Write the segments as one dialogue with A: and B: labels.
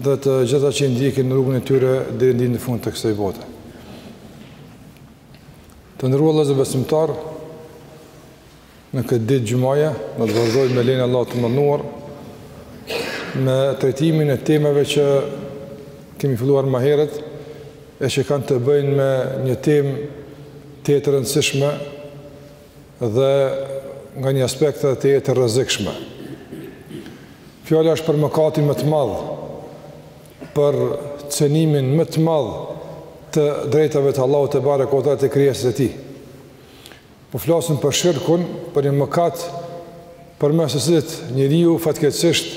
A: Dhe të gjithë ata që i ndjekin rrugën e tyre deri në ditën e fundit të kësaj bote. Të nderuar vëllezër besimtarë, në këtë ditë xhumaje, do të vazhdojmë me lejen e Allahut të Madhëruar, me trajtimin e temave që kemi filluar më herët, e që kanë të bëjnë me një temë tejet të rëndësishme, dhe nga një aspekt tejet të rrezikshme. Fjala është për mëkatin më të madh, për cenimin më të madh të drejtave të Allahut tebareke ue teala, Krijuesit të tij. Po flasim për shirkun, për një mëkat përmes të cilit njeriu fatkeqësisht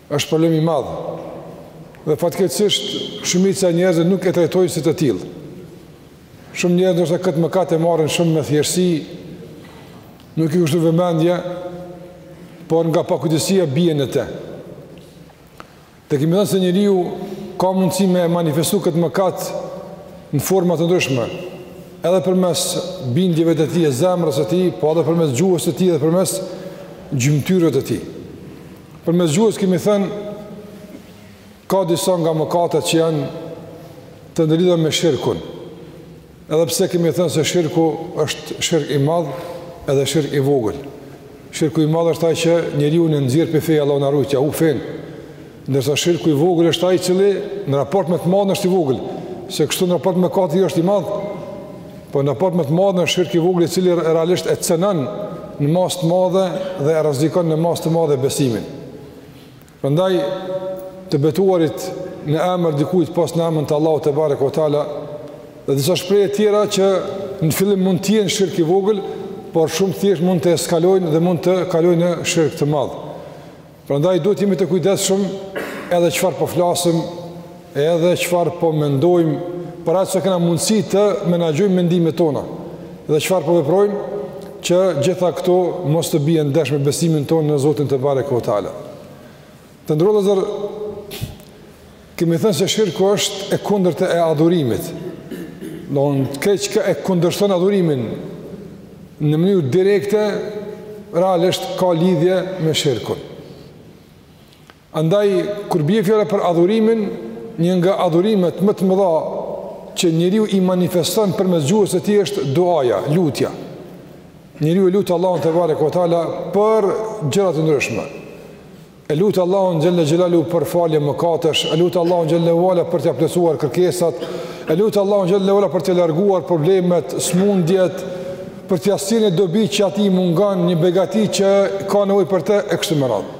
A: Është problem i madh dhe fatkeqësisht shumica e njerëzve nuk e trajtojnë si të tillë. Shumë njerëz ndoshta këtë mëkat e marrin shumë me thjeshtësi, nuk i kushtojnë vëmendje, por nga pakujdesia bien në te. Dhe kemi thënë se njeriu ka mundësi me e manifestu këtë mëkat në forma të ndryshme, edhe përmes bindjeve të tij e zemrës së tij, po edhe përmes gjuhës së tij edhe përmes gjymtyrëve të tij. Përmes gjuhës kemi thënë, ka disa nga mëkatet që janë të ndërlidhura me shirkun. Edhe pse kemi thënë se shirku është shirk i madh edhe shirk i vogël. Shirku i madh është ai që njeriun e nxjerr prej feje, Allahu na ruajt, jo u fejnë. Ndërsa shirku i vogël është ai i cili në raport me të madhin është i vogël, se kështu në raport me mëkatet ai është i madh. Po në raport me të madhin shirk i vogël i cili realisht e cënon në masë të madhe dhe e rrezikon në masë të madhe besimin. Prandaj të betuarit në emër dikujt pos në emër të Allahut tebareke ue teala dhe disa shprehje të tjera që në fillim mund të jenë shirk i vogël, por shumë thjesht mund të eskalojnë dhe mund të kalojnë në shirk të madh. Prandaj duhet të jemi të kujdesshëm edhe çfarë po flasim, edhe çfarë po mendojmë, për atë që kena mundësi të menagjojmë mendimet tona, dhe çfarë po veprojmë, që gjitha këto mos të bien ndesh me besimin tonë në Zotin tebareke ue teala. Të nderuar vëllezër, Kemi thënë se shirku është e kundërta e adhurimit. Do të thotë çka e kundërshton adhurimin në mënyrë direkte, realisht ka lidhje me shirkun. Andaj kur bie fjala për adhurimin, një nga adhurimet më të mëdha që njeriu i manifeston përmes gjuhës së tij është duaja, lutja. Njeriu e lut Allahun tebareke ue teala për gjëra të ndryshme. E lut Allahun xhelle xhelaluhu për falje mëkatesh, e lut Allahun xhelle ue ala për t'ia plotësuar kërkesat, e lut Allahun xhelle ue ala për t'ia larguar problemet, smundjet, për t'ia sjell një dobi që atij i mungan një begati që ka nevojë për te e kështu me radhë.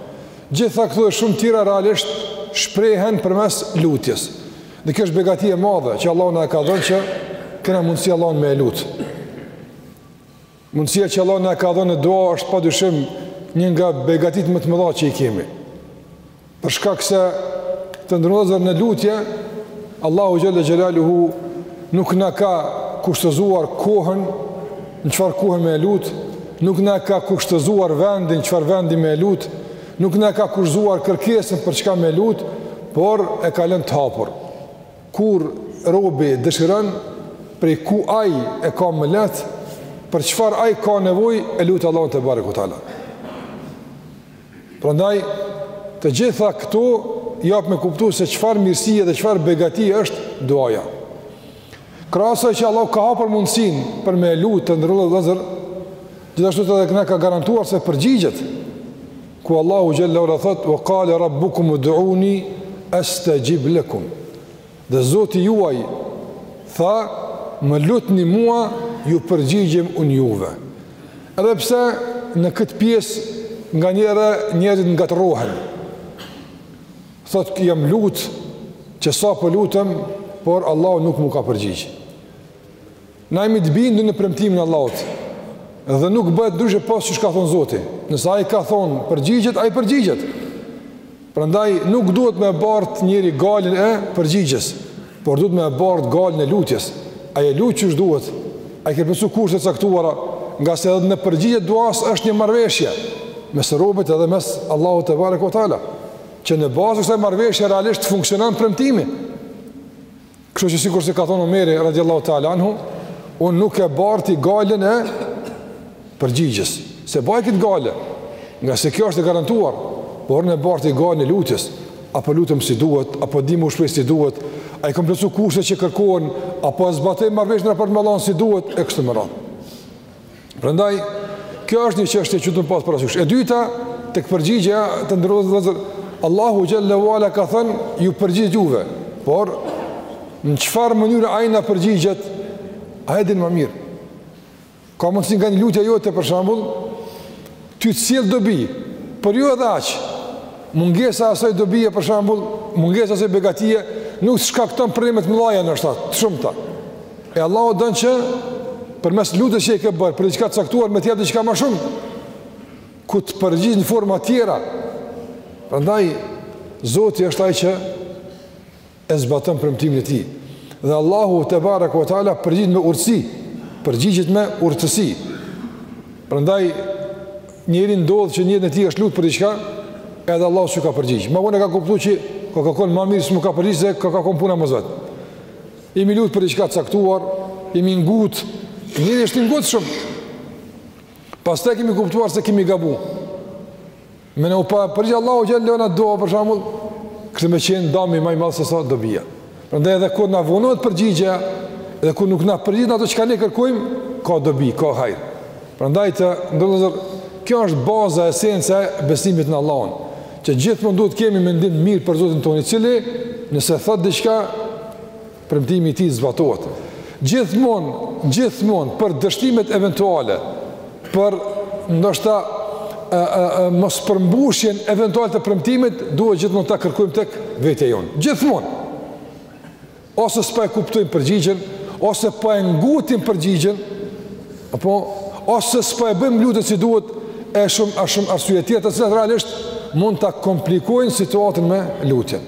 A: Gjitha këto e shumë tjera realisht shprehen përmes lutjes. Dhe kjo është begati e madhe që Allahu na e ka dhënë që kena mundësi Allahun me e lut. Mundësia që Allahu na e ka dhënë në dua është padyshim një nga begatitë më të mëdha që i kemi. Për shkak se të nderuar vëllezër në lutje, Allahu xhelle xhelaluhu nuk na ka kushtëzuar kohën në çfarë kohë me lut, nuk na ka kushtëzuar vendin në çfarë vendi me lut, nuk na ka kushtëzuar kërkesën për çka me lut, por e ka lënë të hapur. Kur robi dëshiron, prej ku ai e ka më lehtë, për çfarë ai ka nevojë, e lut Allahun tebareke ue teala. Prandaj të gjitha këto jap me kuptu se çfarë mirësie dhe çfarë begati është duaja. Krahas asaj që Allahu ka hapur mundësin për me lut të nderuar vëllezër, gjithashtu edhe na ka garantuar se përgjigjet. ku Allahu xhelle ue ala thot wa qala rabbukum ud'uni astajib lakum dhe zoti juaj tha më lutni mua ju përgjigjem un juve edhe pse në këtë pjesë nganjëherë njerëzit ngatërrohen thot jam lut qe sa po lutem por Allahu nuk m'u ka përgjigj Na jemi të bindur në premtimin e Allahut. Dhe nuk bëhet ndryshe pos çka ka thon Zoti. Nëse ai ka thon përgjigjet, ai përgjigjet. Prandaj nuk duhet me bart njeri gajlen e përgjigjes, por duhet me bart gajlen e lutjes. A e lut qysh duhet. A i ke plotësu kushtet e caktuara, ngase edhe në përgjigje të duas është një marrëveshje mes robit edhe mes Allahut tebareke ue teala. Që në bazë të kësaj marrëveshje realisht funksionon premtimi. Kështu që sikurse ka thonë Omeri radiallahu ta'ala anhu, unë nuk e barti gajlen e përgjigjes, s'e baj këtë gajle, ngase kjo është e garantuar, por unë e barti gajlen e lutjes, a po lutem si duhet, a po di me u shpreh si duhet, a i kam plotësu kushtet që kërkohen, a po e zbatoj marrëveshjen në raport me Allahun si duhet, e kështu me radhë. Prandaj kjo është një çështje që duhet me pas parasysh. E dyta, tek përgjigja të nderuar vëllezër, Allahu xhelle ue ala ka thënë ju përgjigj juve, por në çfarë mënyrë ai na përgjigjet? Ai e din më mirë. Ka mundsi nga një lutje jote për shembull, Ty të sjell dobi, por jo edhe aq. Mungesa e asaj dobie, për shembull, mungesa e asaj begatie nuk të shkakton probleme të mëdha ndoshta, të shumta. E Allahu don që përmes lutjes që i ke bërë për diçka të caktuar me të jep diçka më shumë. Ku të përgjigj në forma të tjera. Prandaj Zoti është ai që e zbaton premtimin e tij. Dhe Allahu tebareke ue teala përgjigjet me urtësi, përgjigjet me urtësi. Prandaj njeri ndodh që në jetën e tij është lut për diçka, edhe Allahu s'ju ka përgjigj. Ma vonë ka kuptuar që ka kon ma mirë s'm'u ka përgjigj se ka kon puna mos vet. Jemi lut për diçka të caktuar, jemi ngut, njeri është i ngutshëm. Pastaj kemi kuptuar se kemi gabuar. Me na u pa përgjigj Allahu xhele ue ala dua për shembull, kishte me qenë dami ma i madh sesa dobia. Prandaj edhe kur na vonohet përgjigja, edhe kur nuk na përgjigjet në ato çka ne kërkojmë, ka dobi, ka hajr. Prandaj të nderuar vëllezër, kjo është baza, esenca e besimit në Allahun, që gjithmonë duhet kemi mendim mirë për Zotin tonë, i cili nëse thotë diçka, Premtimi i tij zbatohet. Gjithmonë, gjithmonë për dështimet eventuale, për ndoshta ë ë ë mospërmbushjen eventuale të premtimit, duhet gjithmonë ta kërkojmë tek vetja jonë. Gjithmonë. Ose s'po e kuptojmë përgjigjen, ose po e ngutim përgjigjen, apo ose s'po e bëjmë lutjet si duhet, e shumë e shumë arsye të tjera të cilat realisht mund ta komplikojnë situatën me lutjen.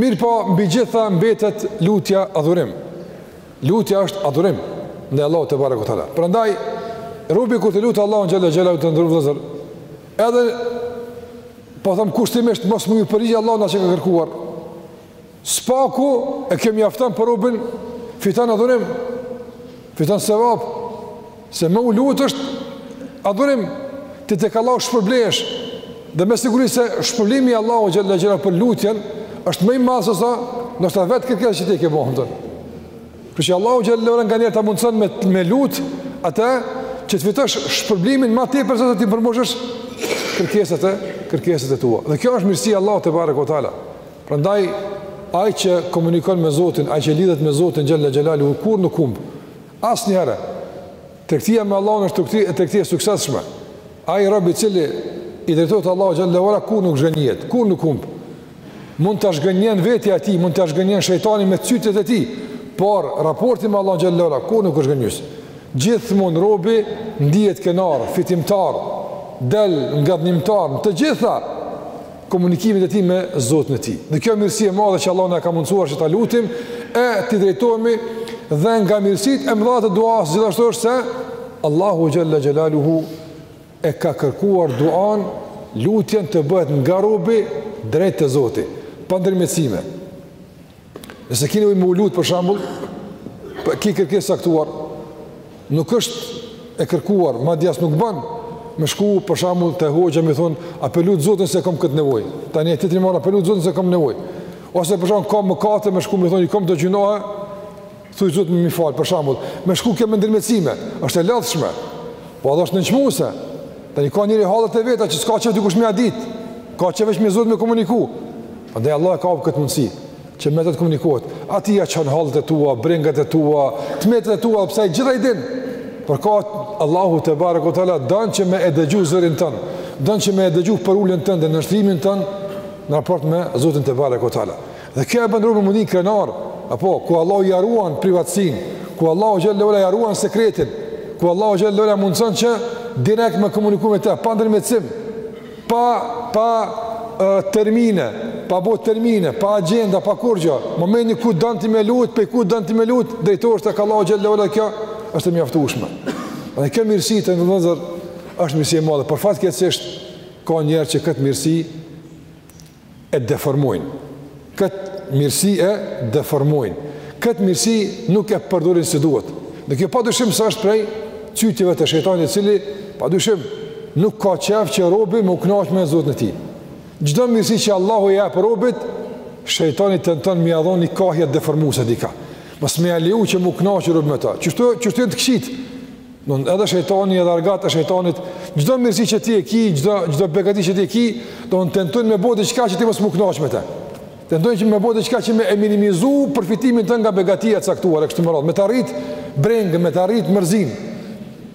A: Mirëpo, mbi gjitha mbetet lutja adhurim. Lutja është adhurim në Allahun tebareke ue teala. Prandaj, robi kur të lutë Allahun xhele xhelaluhu, të nderuar vëllezër, edhe, po thom, kushtimisht mos me ju përgjigj Allahu në atë që ka kërkuar. S'paku e kjo mjafton për robin, fiton adhurim, fiton sevap. Se me u lut është adhurim ti tek Allahu shpërblehesh dhe me siguri se shpërblimi i Allahut xhele xhelaluhu për lutjen është më i madh sesa ndoshta vetë kërkesa që ti ke bo domethënë për që Allahu xhele xhelaluhu nganjëherë ta mundëson me, me lut atë që të fitosh shpërblimin ma tepër sesa t'i përmbushësh kërkesat e kërkesat e tua dhe kjo është mirësi e Allahut tebareke ue teala prandaj ai që komunikon me Zotin ai që lidhet me Zotin xhele xhelaluhu kurrë nuk humb Asnjëherë. Tregtia me Allahun është tregti e suksesshme. Ai rob i cili i drejtohet Allahut xhele ue ala kurrë nuk zhgënjehet, kurrë nuk humb. Mund ta zhgënjen vetja e tij, mund ta zhgënjen shejtani me cytjet e tij, por raporti me Allahun xhele ue ala kurrë nuk është zhgënjyes. Gjithmonë robi ndihet krenar, fitimtar, del ngadhnimtar, në të gjitha komunikimit e tij me Zotin e tij. Dhe kjo mirësi e madhe që Allahu na e ka mundësuar që ta lutim, e t'i drejtohemi dhe nga mirësitë e mëdha të duas gjithashtu është se Allahu xhele xhelaluhu e ka kërkuar duan lutjen të bëhet nga robi drejt te Zoti, pa ndërmjetësime. Nëse ki nevojë me u lut për shembull, po ki kërkesë caktuar, nuk është e kërkuar, madje as nuk ban me shku për shembull te hoxha me thonë, a po lut Zotin se kom këtë nevojë. Tani te tjetri more a po lut Zotin se kom nevojë. Ose për shembull ka mëkate me shku me thonë, i kom do gjynahe. Thuj Zotit me m'i fal për shembull, me shku kjo me ndërmjetësime, është e lodhshme. Po edhe është nënçmuese. Tani ka njeri hallet e veta që s'ka qejf dikush me ia ditë. Ka qejf veç me Zotin me komuniku. Prandaj Allah e ka hap këtë mundësi që me ta të komunikohet. Atij ia çon hallet e tua, brengat e tua, dëmet e tua, edhe pse ai gjitha i din. Por ka Allahu tebareke ue teala don që me e dëgju zërin tan, don që me e dëgju përuljen tan dhe nënshtrimin tan në raport me Zotin tebareke ue teala. Dhe kjo e bën robin me u ndi krenar, apo ku Allahu ia ruan privatësinë, ku Allahu xhele ue ala ia ruan sekretin, ku Allahu xhele ue ala mundson që direkt me komuniku me te, pa ndërmjetësim, pa pa termine, pa bo termine, pa agjenda, pa kurgja. Momentin ku don ti me lut, prej ku don ti me lut, drejtohesh tek Allahu xhele ue ala kjo është e mjaftueshme. Dhe kjo mirësi të nderuar është mirësi e madhe. Por fatkeqësisht ka njerëz që këtë mirësi e deformojnë këtë mirësi e deformojnë këtë mirësi nuk e përdorin si duhet dhe kjo pa dyshim se është prej cytjeve të shejtanit i cili pa dyshim nuk ka qejf që robi me u knaq me Zotin e tij çdo mirësi që Allahu e jep robit shejtani tenton me ia dhon një kahje deformuese diçka mos me e leju që me u knaq robi me ta qështu, qështu e të këqijtë Dmth edhe shejtani edhe argatët e shejtanit, çdo mirësi që ti e ke, çdo çdo begati që ti e ke, do të tentojnë me bo diçka që ti mos me u kënaq me të. Tentojnë që me bo diçka që me e minimizu përfitimin tën nga begatia e caktuar e kështu me radhë, me të arrit brengë, me të arrit mërzinë.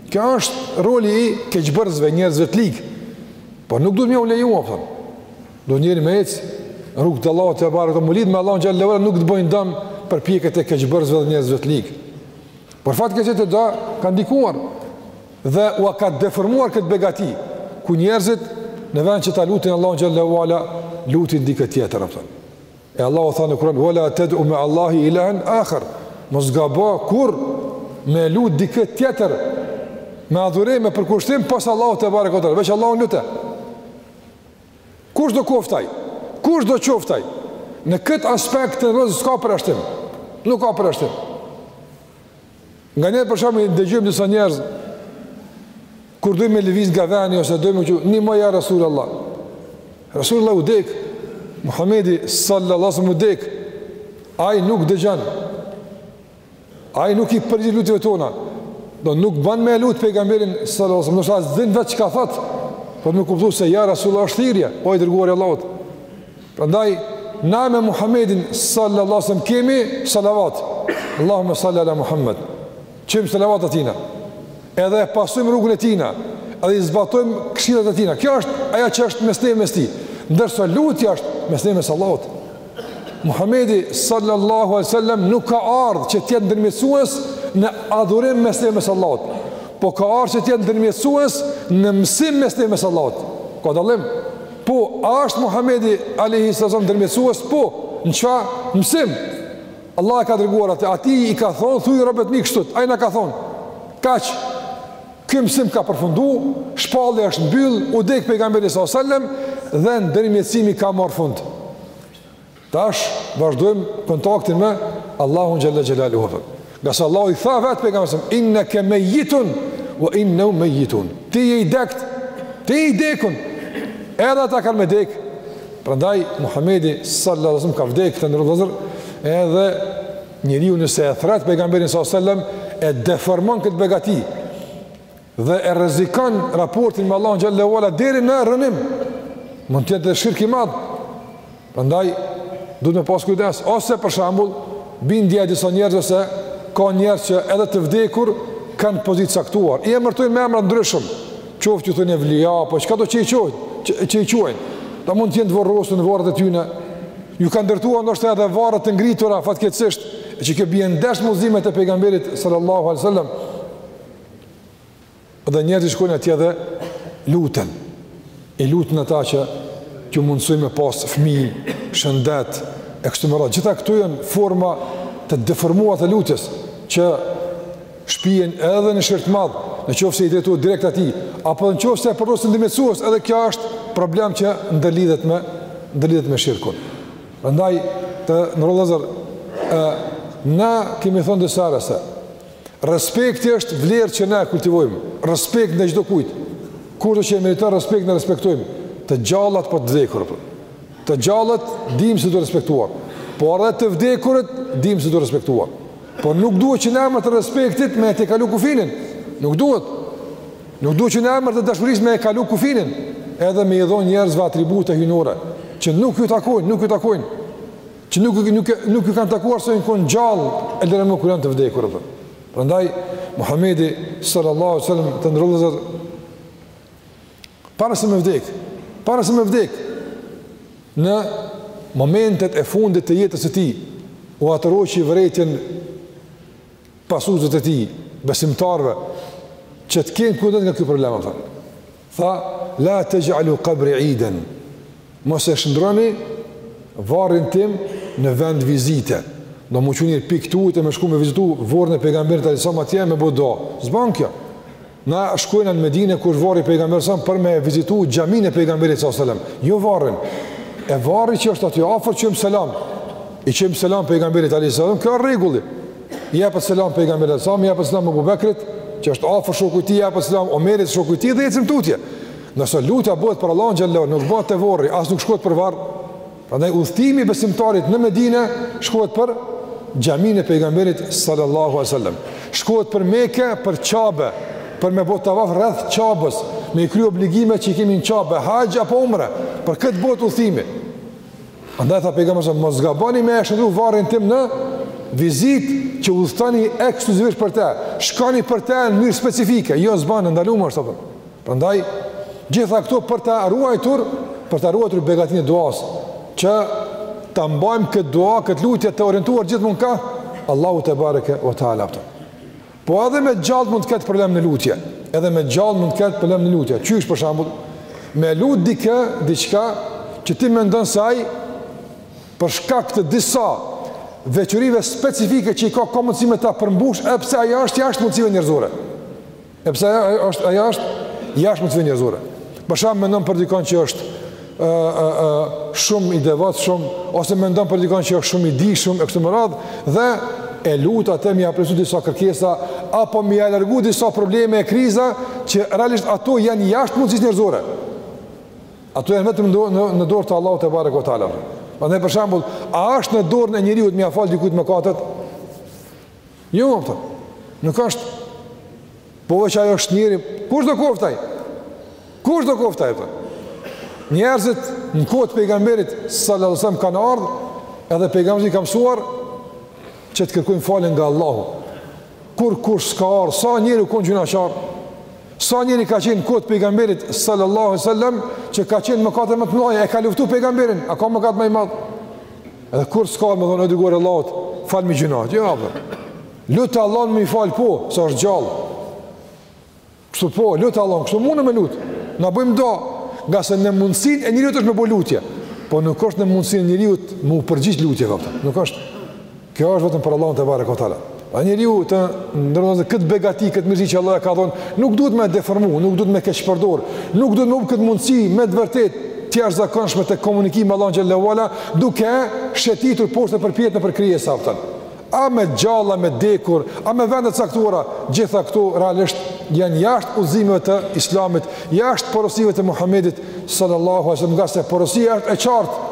A: Ky është roli i keqbërësve, njerëzve të ligë. Por nuk duhet me u lejuar, po. Do njeri me ec rrugë të Allahut tebareke me u lidh me Allahun xhele ue ala nuk të bëjnë dëm përpjekjet e keqbërësve dhe njerëzve të ligë. Për fat keq te do ka ndikuar dhe ua ka deformuar këtë begati ku njerëzit në vend që ta lutin Allahu xhele ue ala lutin dikë tjetër apo. E Allahu tha në Kur'an wala tad'u ma Allahi ilahan akhar. Mos gabo kurr me lut dikë tjetër me adhurim me përkushtim pos Allahut tebareke ue teala. Veç Allahun lute. Kushdo qoftë ai. Kushdo qoftë ai. Në këtë aspekt të vëzë s'ka përjashtim. Nuk ka përjashtim. Nganjëherë për shembull i dëgjojmë disa njerëz, kur dojnë me lëviz nga veni, ose dojnë "ndihmo ja Rasul Allah". Rasul Allah vdek, Muhammedi sallallahu sallam vdek, ai nuk dëgjon, Ai nuk i përgjigj lutjeve tona. Do nuk bën me lut pejgamberin sallallahu alajhi wasallam, ndërsa din vetë çka thot. Po me u kuptu se ja Rasulullah është thirrje, o i dërguar i Allahut. Prandaj na me Muhammedin sallallahu alajhi wasallam kemi salavat. Allahumma salli ala Muhammad. Çojmë salavat atina. Edhe e pasojmë rrugën e tina, edhe i zbatojmë këshillat e tina. Kjo është ajo që është mes neve mes tij. Ndërsa lutja është mes neve mes Allahut. Muhamedi sallallahu alaihi wasallam nuk ka ardhur që të jetë ndërmjetësues në adhurim mes nesh mes Allahut, po ka ardhur që të jetë ndërmjetësues në mësim mes nesh mes Allahut. Ka dallim. Po a është Muhamedi alaihi wasallam ndërmjetësues? Po, në çka? Mësim. Allahu e ka dërguar atë, atij i ka thonë, thuj robëve t'mi kështu, ai na ka thonë. Kaq. Ky mësim ka përfundu, shpallja është mbyll, vdek pejgamberi sa sallem dhe ndërmjetësimi ka marrë fund. Tash vazhdojmë kontaktin me Allahun xhalla xhelalu hu. Ngase Allahu i tha vetë pejgamberit, "Innaka mayyitun wa innahum mayyitun." Ti je i dekt, ti je i dekun. Edhe ata kanë me dek. Prandaj Muhamedi sallallahu alaihi wasallam ka vdekë të nderuar vllazër, edhe Njeriu nëse e thërret pejgamberin sa selam e deformon këtë begati dhe e rrezikon raportin me Allahun xhallahu ala deri në rënim. Mund të jetë dhe shirk i madh. Prandaj duhet me pas kujdes ose për shembull bindja e disa njerëzve se ka njerëz që edhe të vdekur kanë pozitë t'caktuar. I emërtojnë me emra t'ndryshëm. Qoftë që u thonë Evlia apo çkado që, që i quajnë. Ata mund të jenë të varrosur në varret e tyre. Ju kanë ndërtuar ndoshta edhe varre të ngritura fatkeqësisht, e që kjo bie ndesh me mësimet e pejgamberit sallallahu alaihi wasallam. Dhe njerëzit shkojnë atje dhe luten. I luten ata që t'ju mundësojnë me pas fmi, shëndet, e kështu me radhë. Gjitha këto janë forma të deformuara të lutjes, që shpien edhe në shirk të madh, në qoftë se i drejtohet direkt atij, apo në qoftë se e përdor si ndërmjetësues, edhe kjo është problem që ndërlidhet me ndërlidhet me shirkun. Prandaj të nderuar vllazër ë na kemi thënë disa herë se respekti është vlerë që na e kultivojmë, respekt ndaj çdokujt. Kushdo që e meriton respekt, ne respektojmë të gjallë apo të vdekur. Po. Të gjallët dimë si duhen respektuar, por edhe të vdekurit dimë si duhen respektuar. Por nuk duhet që në emër të respektit me e tejkalu kufinin. Nuk duhet. Nuk duhet që në emër të dashurisë me e kalu kufinin. Edhe me i dhonë njerëzve atribute hyjnore, që nuk ju takojnë, nuk ju takojnë. Që nuk, nuk, nuk ju kanë takuar sa jon konë gjallë, e lëre më kur janë të vdekur. Prandaj, Muhammedi sallallahu sallam të nderuar vëllezër, para se me vdek, para se me vdek, në momentet e fundit të jetës së tij, ua tërhoqi vërejtjen pasuesve të tij, besimtarëve, që të kenë kujdes nga kjo problem, a po. Tha, la texh'alu kabri iden, mos e shndërroni varrin tim në vend vizite, domethënë m'u çu njeri prej këtu e me shku me vizitu vorrin e pejgamberit alejhi selam atje me bo dua, s'ban kjo, Na shkojna në Medinë ku është varri i pejgamberit alayhis salam për me vizitu xhamin e pejgamberit alayhis salam. Jo varrin. E varri që është aty afër i çojm selam. I çojm selam pejgamberit alayhis salam, ky o rregulli. I jepet selam pejgamberit sa, i jepet selam Abu Bekrit, që është afër shokut të tij, i jepet selam Omerit shokut të tij dhe ecim tutje. Ndërsa lutja bëhet për Allahun xhallahu, nuk bëhet te varri, as nuk shkohet për varr. Prandaj udhëtimi i besimtarit në Medinë shkohet për Xhaminë e Pejgamberit sallallahu alaihi wasallam. Shkohet për Mekë, për Qabe, për me bo tavaf rreth Qabes, me kry obligime që i kemi në Qabe, haxh apo umre, për këtë bëhet udhëtimi. Andaj tha pejgamberi alejhi selam mos gaboni me e shndërru varrin tim në vizitë që udhëtoni ekskluzivisht për të. Shkoni për të në mënyrë specifike, jo s'ban, e ndalume është, a po. Prandaj gjitha këto për ta ruajtur, për ta ruajtur begatinë e duas, që ta mbajmë këtë dua, këtë lutje të orientuar gjithmonë ka Allahu tebareke ve teala, a po. Po edhe me t'gjallët mund të ketë problem në lutje, edhe me t'gjallët mund të ketë problem në lutje. Qysh për shembull, me lut dikë, diçka, që ti mendon se ai, për shkak të disa veçorive specifike që i ka ka mundësi me ta përmbush, edhe pse ajo është jashtë mundësive njerëzore. E pse ajo është ajo është jashtë mundësive njerëzore. Për shembull mendon për dikon që është ë ë ë shumë i devotshëm ose mendon për dikon që është shumë i dijshëm e kështu me radh dhe e lut atë me ia plotësu disa kërkesa apo me ia largu disa probleme e kriza që realisht ato janë jashtë mundësisë njerëzore. Ato janë vetëm në në, në dorë të Allahut tebareke ve teala. Prandaj për shembull, a është në dorën e njeriut me ia fal dikujt mëkatet? Jo, a po, nuk është, po veç ai është njeri, kushdo koftë ai. Kushdo koftë ai, a po? Njerëzit në kohë të pejgamberit, salallahu sallam, kanë ardhë, edhe pejgamberi i ka mësuar, që të kërkojmë faljen nga Allahu. Kurkush s'ka ardhë, sa njeri u konë gjynahqar, sa njeri ka qenë n'kohë të pejgamberit, salallahu sallam, që ka qenë me mëkate më të mdhaja, e ka luftu pejgamberin, a ka mëkat më i madh? Edhe kur s'ka me thonë, i dërguar i Allahut, falmi gjynat, jo, apo. Lute Allahun me m'i falë, po, se është gjallë. Kështu po, lute Allahun, kështu munen me lutë. Na bëjmë dua, ngase në mundësinë e njeriut është me bo lutje. Po nuk është në mundësinë e njeriut me u përgjigj lutjeve. Nuk është, kjo është vetëm për Allahun tebareke ve teala. A njeriu të nderuar këtë begati, këtë mirësi që Allahu e ka dhënë, nuk duhet me e deformu, nuk duhet me keqpërdor, nuk duhet me hup këtë mundësi me të vërtetë të jashtëzakonshme të komunikimit me Allahun xhele ve ala, duke shetitur poshtë përpjetë nëpër krijesa, apo. A me gjalla, me dekur, a me vende të caktuara, gjitha këto realisht janë jashtë udhëzimeve të Islamit, jashtë porosive të Muhamedit sallallahu alaihi wasallam, ngase porosia është e qartë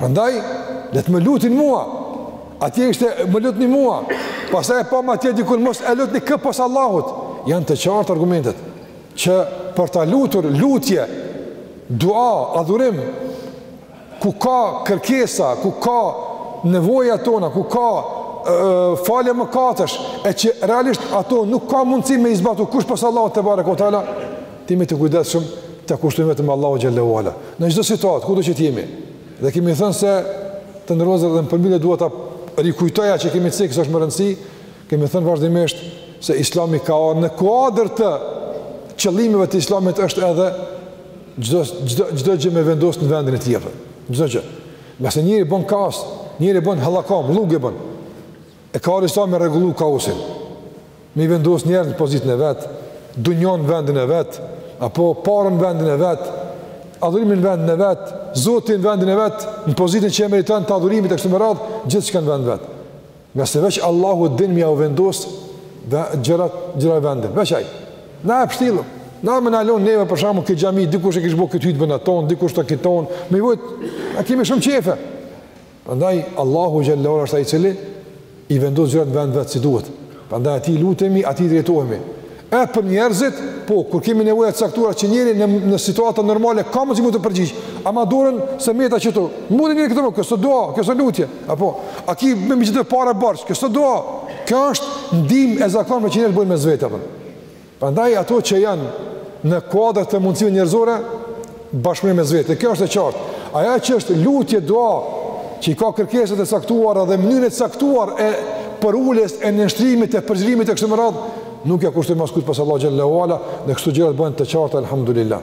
A: Prandaj, le të më lutin mua. Atje ishte, më lutni mua. Pastaj e pamë atje dikun, mos e lutni kë pos Allahut. Janë të qartë argumentet, që për ta lutur, lutje, dua, adhurim, ku ka kërkesa, ku ka nevoja tona, ku ka falje mëkatesh, e që realisht ato nuk ka mundësi me i zbatu kush pos Allahut tebareke ve teala, Të jemi të kujdesshëm t'ia kushtojmë vetëm Allahut xhele ve ala. Në çdo situatë kudo që të jemi. Dhe kemi thënë se të nderuar dhe në përmbyllje dua ta rikujtoj atë që kemi thënë se është me rëndësi, kemi thënë vazhdimisht se Islami ka ardhur në kuadër të qëllimeve të Islamit është edhe çdo gjë me vendos në vendin e tij. Çdo gjë. Nëse njeri bën kaos, njeri bën hallakam, llugë bën. E ka ardh Islami me rregullu kaosin, me i vendos njerëz në pozitën e vet, dunjon vendin e vet, apo paren vendin e vet, adhurimin vendin e vet, Zotin vendin e vet, në pozitën që e meriton të adhurimit e kështu me radhë, gjithçka në vend vet. Ngase veç Allahu din me jau vendos gjërat, gjërat vendin, veç ai. Na e pështjellim, na me na lon neve për shembull këtë xhami, dikush e kish bo këtë hytbe n'atë anë, dikush në këtë anë, me i vojtë, a kemi shumë qefe. Prandaj Allahu xhele ve ala është ai i cili i vendos gjërat në vend vet si duhet. Prandaj atij lutemi, atij i drejtohemi. E për njerëzit, po kur kemi nevoja të caktuara që njeri në situata normale ka mundësi me t'u përgjigj. Ama dorën se meta qëtu. Mundet njeri këto, kjo s'është dua, kjo s'është lutje. Apo, a ki me më gjet do para borxh, kjo s'është dua. Kjo është ndihmë e zakonshme që njerëzit bëjnë mes vete apo. Prandaj ato që janë në kuadër të mundësive njerëzore bashkëpunim mes vete. Kjo është e qartë. Ajo që është lutje dua që i ka kërkesat e caktuara dhe mënyrën e caktuar e përuljes e nënshtrimit e përgjërimit e kështu me radhë, nuk ia kushtojmë askujt pos Allahut xhele ve ala, dhe kështu gjërat bëhen të qartë, alhamdulillah.